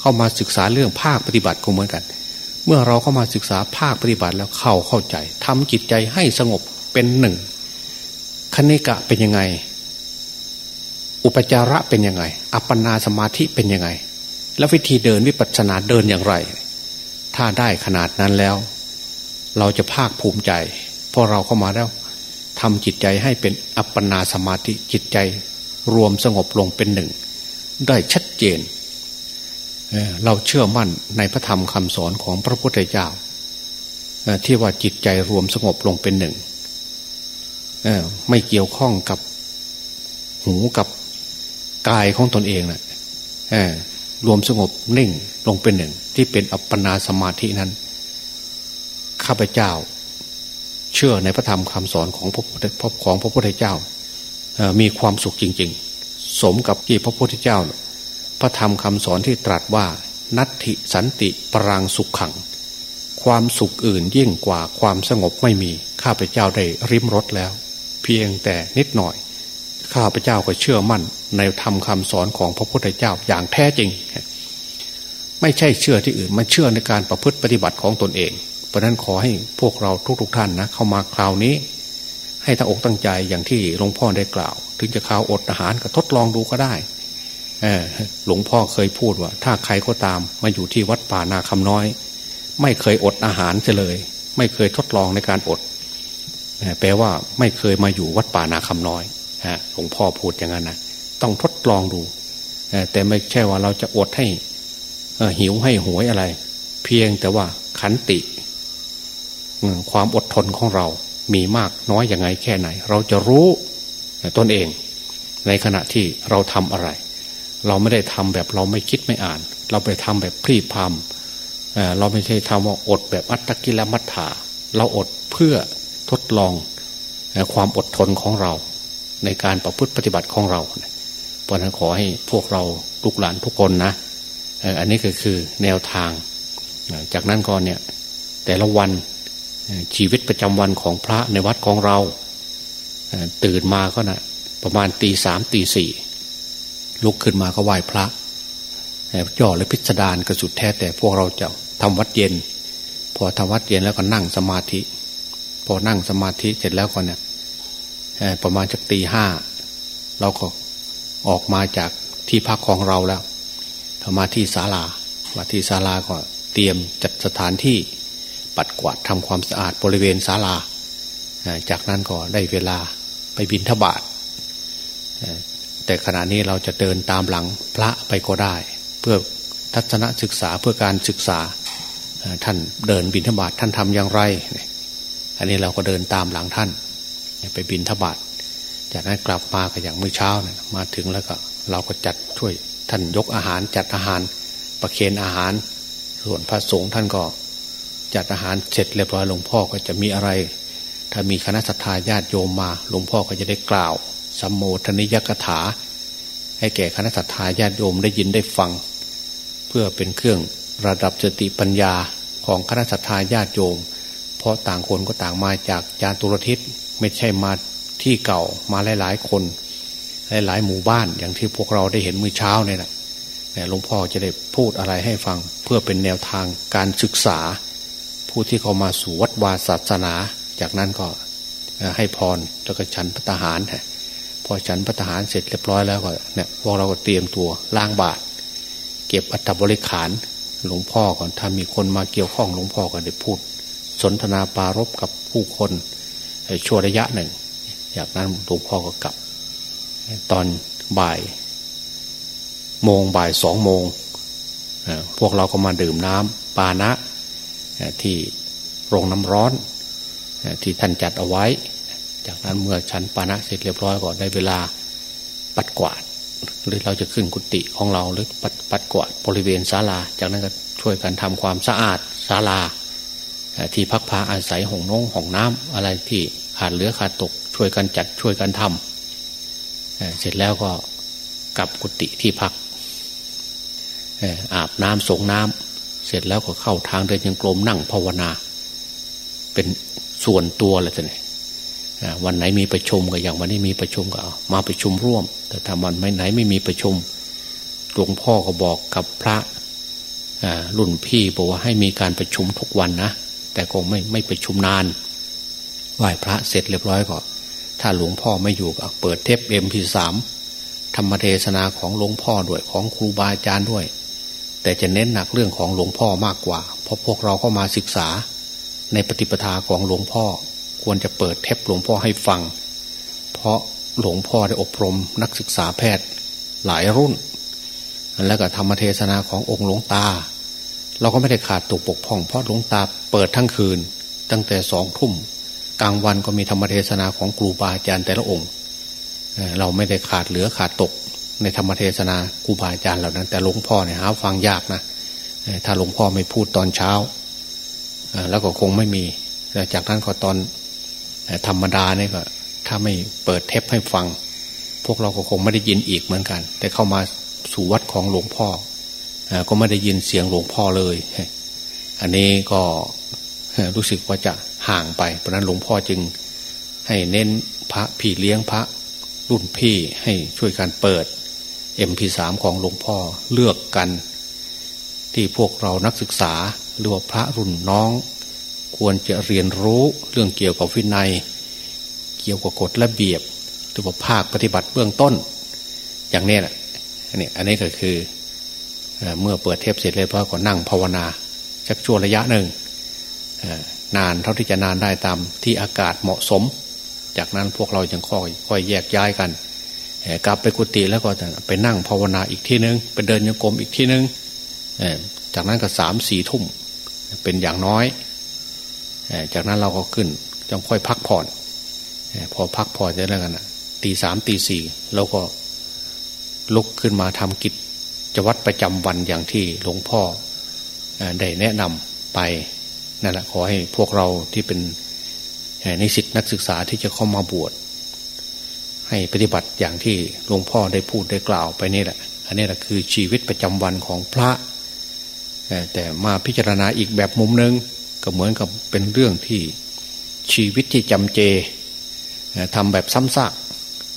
Speaker 2: เข้ามาศึกษาเรื่องภาคปฏิบัติก็เหมือนกัน เมื่อเราเข้ามาศึกษาภาคปฏิบัติแล้วเข้าเข้าใจทำจิตใจให้สงบเป็นหนึ่งคณิกะเป็นยังไง อุปจาระเป็นยังไง อัปปนาสมาธิเป็นยังไง แล้ววิธีเดินวิปัสสนาเดินอย่างไร ถ้าได้ขนาดนั้นแล้ว เราจะภาคภูมิใจพอเราเข้ามาแล้ว ทำจิตใจให้เป็นอัปปนาสมาธิจิตใจรวมสงบลงเป็นหนึ่ง ได้ชัดเจนเราเชื่อมั่นในพระธรรมคำสอนของพระพุทธเจ้าที่ว่าจิตใจรวมสงบลงเป็นหนึ่งไม่เกี่ยวข้องกับหูกับกายของตนเองนะรวมสงบนิ่งลงเป็นหนึ่ง ที่เป็นอัปปนาสมาธินั้น ข้าพเจ้า เชื่อในพระธรรมคำสอนของพระของพระพุทธเจ้ามีความสุขจริง ๆ สมกับที่พระพุทธเจ้า พระธรรมคำสอนที่ตรัสว่า นัตถิสันติปรางสุขขัง ความสุขอื่นยิ่งกว่าความสงบไม่มี ข้าพเจ้าได้ริมรถแล้ว เพียงแต่นิดหน่อย ข้าพเจ้าก็เชื่อมั่นในธรรมคำสอนของพระพุทธเจ้าอย่างแท้จริง ไม่ใช่เชื่อที่อื่น มันเชื่อในการประพฤติปฏิบัติของตนเอง เพราะนั้นขอให้พวกเราทุกๆทท่านนะเข้ามาคราวนี้ ให้ตั้งอกตั้งใจอย่างที่หลวงพ่อได้กล่าว ถึงจะข่าวอดอาหารก็ทดลองดูก็ได้หลวงพ่อเคยพูดว่า ถ้าใครก็ตามมาอยู่ที่วัดป่านาคำน้อย ไม่เคยอดอาหารเลย ไม่เคยทดลองในการอดแปลว่าไม่เคยมาอยู่วัดป่านาคำน้อยหลวงพ่อพูดอย่างนั้นนะต้องทดลองดูแต่ไม่ใช่ว่าเราจะอดให้หิวให้หวยอะไร เพียงแต่ว่าขันติ ความอดทนของเรา มีมากน้อยอย่างไงแค่ไหน เราจะรู้ตนเอง ในขณะที่เราทำอะไร เราไม่ได้ทำแบบเราไม่คิดไม่อ่าน เราไปทำแบบพรีพามเราไม่ใช่ทำว่าอดแบบอัตตกิลมัฏฐาเราอดเพื่อทดลองความอดทนของเรา ในการประพฤติปฏิบัติของเราเพราะนั้นขอให้พวกเราลูกหลานทุกคนนะอันนี้ก็คือแนวทาง จากนั้นก่อนเนี่ย แต่ละวัน ชีวิตประจำวันของพระในวัดของเรา ตื่นมาก็นะประมาณตีสามตีสี่ลุกขึ้นมาก็ไหว้พระจ่อและพิสดารกระสุดแท้แต่พวกเราจะทำวัดเย็น พอทำวัดเย็นแล้วก็นั่งสมาธิ พอนั่งสมาธิเสร็จแล้วก็เนี่ยประมาณจากตีห้าเราก็ออกมาจากที่พักของเราแล้วมาที่ศาลามาที่ศาลาก็เตรียมจัดสถานที่ ปัดกวาดทำความสะอาดบริเวณศาลา จากนั้นก็ได้เวลาไปบินทบาทแต่ขณะนี้เราจะเดินตามหลังพระไปก็ได้ เพื่อทัศนศึกษาเพื่อการศึกษาท่านเดินบินทบาทท่านทำอย่างไร อันนี้เราก็เดินตามหลังท่าน ไปบินทบาทจากนั้นกลับมาก็อย่างมื้อเช้านะมาถึงแล้วก็เราก็จัดช่วยท่านยกอาหารจัดอาหารประเคนอาหาร ส่วนพระสงฆ์ท่านก็ จัดอาหารเสร็จเรียบร้อยหลวงพ่อก็จะมีอะไร ถ้ามีคณะสัตยาญาติโยมมา หลวงพ่อก็จะได้กล่าวสัมโมทนิยกถา ให้แก่คณะสัตยาญาติโยมได้ยินได้ฟัง เพื่อเป็นเครื่องระดับสติปัญญาของคณะสัตยาญาติโยม เพราะต่างคนก็ต่างมาจากจาตุรทิศไม่ใช่มาที่เก่ามาหลายๆคน หลายๆหมู่บ้านอย่างที่พวกเราได้เห็นมือเช้าเนี่ยแหละหลวงพ่อจะได้พูดอะไรให้ฟังเพื่อเป็นแนวทางการศึกษา ผู้ที่เขามาสู่วัดวาศาสนา จากนั้นก็ให้พรแล้วก็ฉันพระทหารพอฉันพระทหารเสร็จเรียบร้อยแล้วก็เนี่ยพวกเราก็เตรียมตัวล้างบาตรเก็บอัฐบริขารหลวงพ่อก่อนถ้ามีคนมาเกี่ยวข้องหลวงพ่อก็ได้พูด สนทนาปารบกับผู้คนชั่วระยะหนึ่งจากนั้นหลวงพ่อก็กลับ ตอนบ่าย โมงบ่ายสองโมงพวกเราก็มาดื่มน้ำปานะ ที่โรงน้ำร้อนที่ท่านจัดเอาไว้ จากนั้นเมื่อชั้นปานะเสร็จเรียบร้อยก็ได้เวลาปัดกวาด หรือเราจะขึ้นกุฏิของเราหรือปัดปัดกวาดบริเวณศาลา จากนั้นก็ช่วยกันทำความสะอาดศาลา ที่พักพาอาศัยห้องน้องห้องน้ำอะไรที่ขาดเหลือขาดตก ช่วยกันจัดช่วยกันทำเสร็จแล้วก็กลับกุฏิที่พักอาบน้ำสงน้ำ เสร็จแล้วก็เข้าทางเดินยังกลมนั่งภาวนา เป็นส่วนตัวเลยท่านวันไหนมีประชุมก็อย่างวันนี้มีประชุมก็เอามาประชุมร่วม แต่ถ้าวันไหนไม่มีประชุมหลวงพ่อก็บอกกับพระรุ่นพี่บอกว่าให้มีการประชุมทุกวันนะแต่คงไม่ไม่ประชุมนานไหว้พระเสร็จเรียบร้อยก็ถ้าหลวงพ่อไม่อยู่ก็เปิดเทปเอ็มพีสามธรรมเทศนาของหลวงพ่อด้วยของครูบาอาจารย์ด้วย แต่จะเน้นหนักเรื่องของหลวงพ่อมากกว่า เพราะพวกเราเข้ามาศึกษา ในปฏิปทาของหลวงพ่อ ควรจะเปิดเทปหลวงพ่อให้ฟัง เพราะหลวงพ่อได้อบรมนักศึกษาแพทย์หลายรุ่น แล้วก็ธรรมเทศนาขององค์หลวงตา เราก็ไม่ได้ขาดตกปกพ่อง เพราะหลวงตาเปิดทั้งคืน ตั้งแต่สองทุ่มกลางวันก็มีธรรมเทศนาของครูบาอาจารย์แต่ละองค์ เราไม่ได้ขาดเหลือขาดตก ในธรรมเทศนาครูบาอาจารย์เหล่านั้น แต่หลวงพ่อเนี่ยหาฟังยากนะถ้าหลวงพ่อไม่พูดตอนเช้าแล้วก็คงไม่มีจากนั้นก็ตอนธรรมดาเนี่ยก็ ถ้าไม่เปิดเทปให้ฟัง พวกเราก็คงไม่ได้ยินอีกเหมือนกัน แต่เข้ามาสู่วัดของหลวงพ่อก็ไม่ได้ยินเสียงหลวงพ่อเลย อันนี้ก็รู้สึกว่าจะห่างไปเพราะนั้นหลวงพ่อจึง ให้เน้นพระพี่เลี้ยงพระรุ่นพี่ให้ช่วยการเปิด MP3 ของหลวงพ่อเลือกกัน ที่พวกเรานักศึกษาหรือว่าพระรุ่นน้อง ควรจะเรียนรู้เรื่องเกี่ยวกับวินัย เกี่ยวกับกฎระเบียบหรือว่าภาคปฏิบัติเบื้องต้น อย่างนี้แหละอันนี้อันนี้ก็คือเมื่อเปิดเทปเสร็จเลยพระก็นั่งภาวนาชักช่วงระยะหนึ่งนานเท่าที่จะนานได้ตามที่อากาศเหมาะสม จากนั้นพวกเราจึงค่อยค่อยแยกย้ายกัน กลับไปกุฏิแล้วก็ไปนั่งภาวนาอีกที่นึงไปเดินโยกรมอีกที่นึงจากนั้นก็สามสี่ทุ่มเป็นอย่างน้อย จากนั้นเราก็ขึ้นจงค่อยพักผ่อน พอพักผ่อนจะแล้วกันตีสามตีสี่เราก็ลุกขึ้นมาทำกิจจวัดประจำวันอย่างที่หลวงพ่อได้แนะนำไปนั่นแหละขอให้พวกเราที่เป็นในสิทธินักศึกษาที่จะเข้ามาบวช ให้ปฏิบัติอย่างที่หลวงพ่อได้พูดได้กล่าวไปนี่แหละ อันนี้แหละคือชีวิตประจำวันของพระ แต่มาพิจารณาอีกแบบมุมนึง ก็เหมือนกับเป็นเรื่องที่ชีวิตที่จำเจทำแบบซ้ำซาก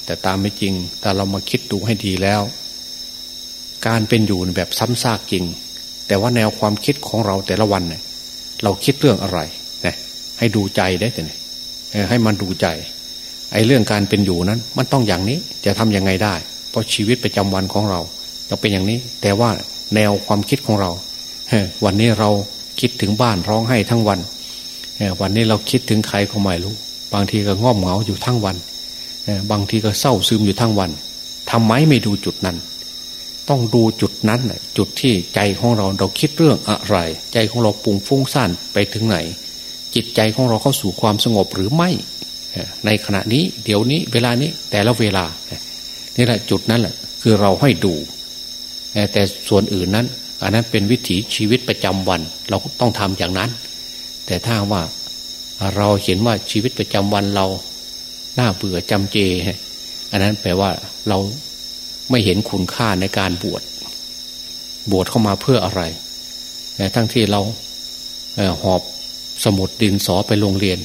Speaker 2: แต่ตามไม่จริงแต่เรามาคิดดูให้ดีแล้ว การเป็นอยู่แบบซ้ำซากจริง แต่ว่าแนวความคิดของเราแต่ละวันเนี่ยเราคิดเรื่องอะไรนะให้ดูใจได้แต่เนี่ยให้มันดูใจ ไอ้เรื่องการเป็นอยู่นั้น มันต้องอย่างนี้จะทํำยังไงได้ เพราะชีวิตประจำวันของเราจะเป็นอย่างนี้ แต่ว่าแนวความคิดของเราวันนี้เราคิดถึงบ้านร้องไห้ทั้งวันวันนี้เราคิดถึงใครก็ไม่รู้ บางทีก็ง่อมเหงาอยู่ทั้งวันบางทีก็เศร้าซึมอยู่ทั้งวันทำไมไม่ดูจุดนั้น ต้องดูจุดนั้นจุดที่ใจของเราเราคิดเรื่องอะไร ใจของเราปุ่งฟุ้งซ่านไปถึงไหน จิตใจของเราเข้าสู่ความสงบหรือไม่ ในขณะนี้ เดี๋ยวนี้ เวลานี้ แต่ละเวลานี่แหละจุดนั้นแหละคือเราให้ดูแต่ส่วนอื่นนั้น อันนั้นเป็นวิถีชีวิตประจำวัน เราต้องทำอย่างนั้น แต่ถ้าว่าเราเห็นว่าชีวิตประจำวันเราหน้าเบื่อจำเจ อันนั้นแปลว่าเราไม่เห็นคุณค่าในการบวชบวชเข้ามาเพื่ออะไรทั้งที่เราหอบสมุดดินสอไปโรงเรียน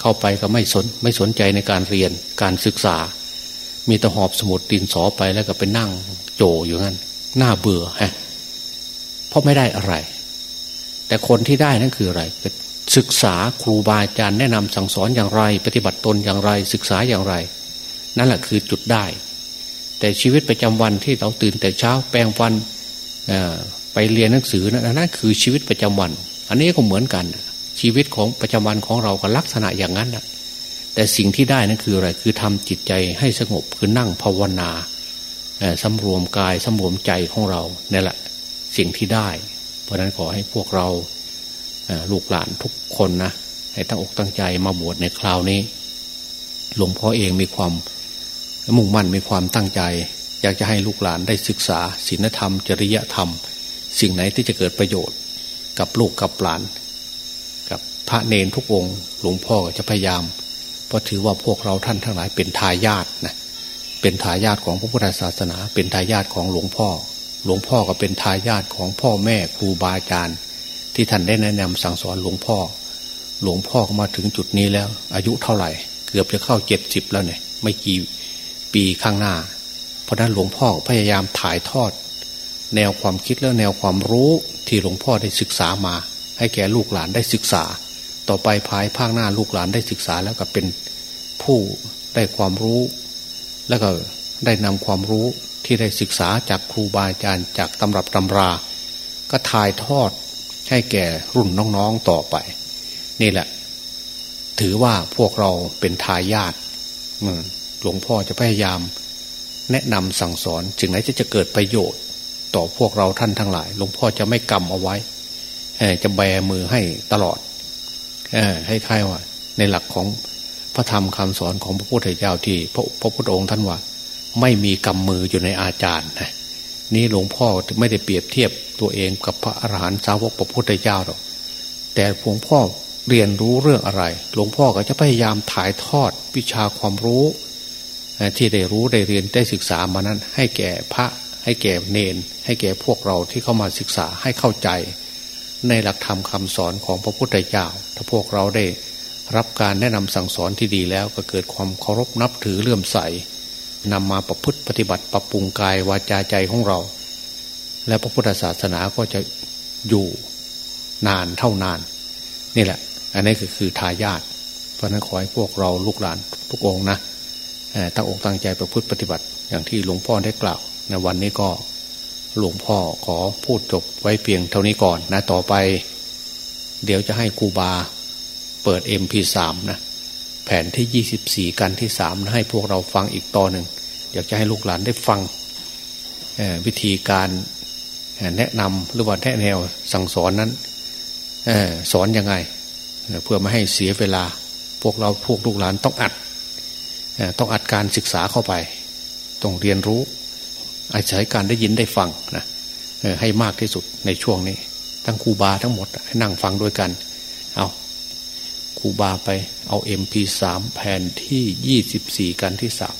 Speaker 2: เข้าไปก็ไม่สนไม่สนใจในการเรียนการศึกษา มีแต่หอบสมุดดินสอไปแล้วก็ไปนั่งโจอยู่งั้นหน้าเบื่อฮะเพราะไม่ได้อะไร แต่คนที่ได้นั่นคืออะไรศึกษาครูบาอาจารย์แนะนำสั่งสอนอย่างไร ปฏิบัติตนอย่างไร ศึกษาอย่างไร นั่นแหละคือจุดได้ แต่ชีวิตประจำวันที่เราตื่นแต่เช้าแปลงฟันไปเรียนหนังสือนั่นคือชีวิตประจำวัน อันนี้ก็เหมือนกัน ชีวิตของประจำวันของเราก็ลักษณะอย่างนั้นนะแต่สิ่งที่ได้นั่นคืออะไรคือทำจิตใจให้สงบคือนั่งภาวนาสำรวมกายสำรวมใจของเราเนี่ยแหละสิ่งที่ได้ เพราะนั้นขอให้พวกเราลูกหลานทุกคนนะให้ตั้งอกตั้งใจมาบวชในคราวนี้ หลวงพ่อเองมีความมุ่งมั่นมีความตั้งใจ อยากจะให้ลูกหลานได้ศึกษาศีลธรรม จริยธรรม สิ่งไหนที่จะเกิดประโยชน์กับลูกกับหลาน พระเนนทุกองค์ หลวงพ่อจะพยายาม เพราะถือว่าพวกเราท่านทั้งหลายเป็นทายาทนะเป็นทายาทของพระพุทธศาสนา เป็นทายาทของหลวงพ่อ หลวงพ่อก็เป็นทายาทของพ่อแม่ครูบาอาจารย์ ที่ท่านได้แนะนำสั่งสอนหลวงพ่อ หลวงพ่อก็มาถึงจุดนี้แล้ว อายุเท่าไหร่ เกือบจะเข้าเจ็ดสิบแล้วเนี่ยไม่กี่ปีข้างหน้า เพราะนั้นหลวงพ่อพยายามถ่ายทอด แนวความคิดและแนวความรู้ที่หลวงพ่อได้ศึกษามา ให้แก่ลูกหลานได้ศึกษา ต่อไปภายภาคหน้าลูกหลานได้ศึกษาแล้วก็เป็นผู้ได้ความรู้ แล้วก็ได้นำความรู้ที่ได้ศึกษาจากครูบาอาจารย์จากตำรับตำรา ก็ถ่ายทอดให้แก่รุ่นน้องๆต่อไป นี่แหละ ถือว่าพวกเราเป็นทายาทหลวงพ่อจะพยายาม แนะนำสั่งสอนจึงไหนจะจะเกิดประโยชน์ ต่อพวกเราท่านทั้งหลาย หลวงพ่อจะไม่กำเอาไว้จะแบมือให้ตลอด ให้ายว่า ในหลักของพระธรรมคำสอนของพระพุทธเจ้าที่ พระพระพุทธองค์ท่านว่า ไม่มีกำมืออยู่ในอาจารย์นะนี้หลวงพ่อไม่ได้เปรียบเทียบตัวเองกับพระอรหันต์สาวกพระพุทธเจ้าหรอกแต่หลวงพ่อเรียนรู้เรื่องอะไร หลวงพ่อก็จะพยายามถ่ายทอดวิชาความรู้ ที่ได้รู้ได้เรียนได้ศึกษามานั้น ให้แก่พระให้แก่เนน ให้แก่พวกเราที่เข้ามาศึกษาให้เข้าใจ ในหลักธรรมคาสอนของพระพุทธเจ้า ถ้าพวกเราได้รับการแนะนำสั่งสอนที่ดีแล้วก็เกิดความเคารพนับถือเลื่อมใสนำมาประพฤติปฏิบัติปรับปรุงกายวาจาใจของเรา และพระพุทธศาสนาก็จะอยู่นานเท่านาน นี่แหละ อันนี้คือคือทายาทเพราะนั้นขอให้พวกเราลูกหลานทุกองนะตั้งอกตั้งใจประพฤติปฏิบัติอย่างที่หลวงพ่อได้กล่าวในวันนี้ก็ หลวงพ่อขอพูดจบไว้เพียงเท่านี้ก่อนนะต่อไป เดี๋ยวจะให้ครูบาเปิด MP3 นะแผนที่ยี่สิบสี่กันที่สามให้พวกเราฟังอีกต่อหนึ่งอยากจะให้ลูกหลานได้ฟังวิธีการแนะนำหรือว่าแนะแนวสั่งสอนนั้นสอนยังไง เพื่อไม่ให้เสียเวลา พวกเราพวกลูกหลานต้องอัดต้องอัดการศึกษาเข้าไป ต้องเรียนรู้ อาศัยการได้ยินได้ฟังนะให้มากที่สุดในช่วงนี้ ทั้งครูบาทั้งหมดให้นั่งฟังด้วยกัน เอาครูบาไปเอาเอ็มพีสามแผ่นที่ยี่สิบสี่กันที่สาม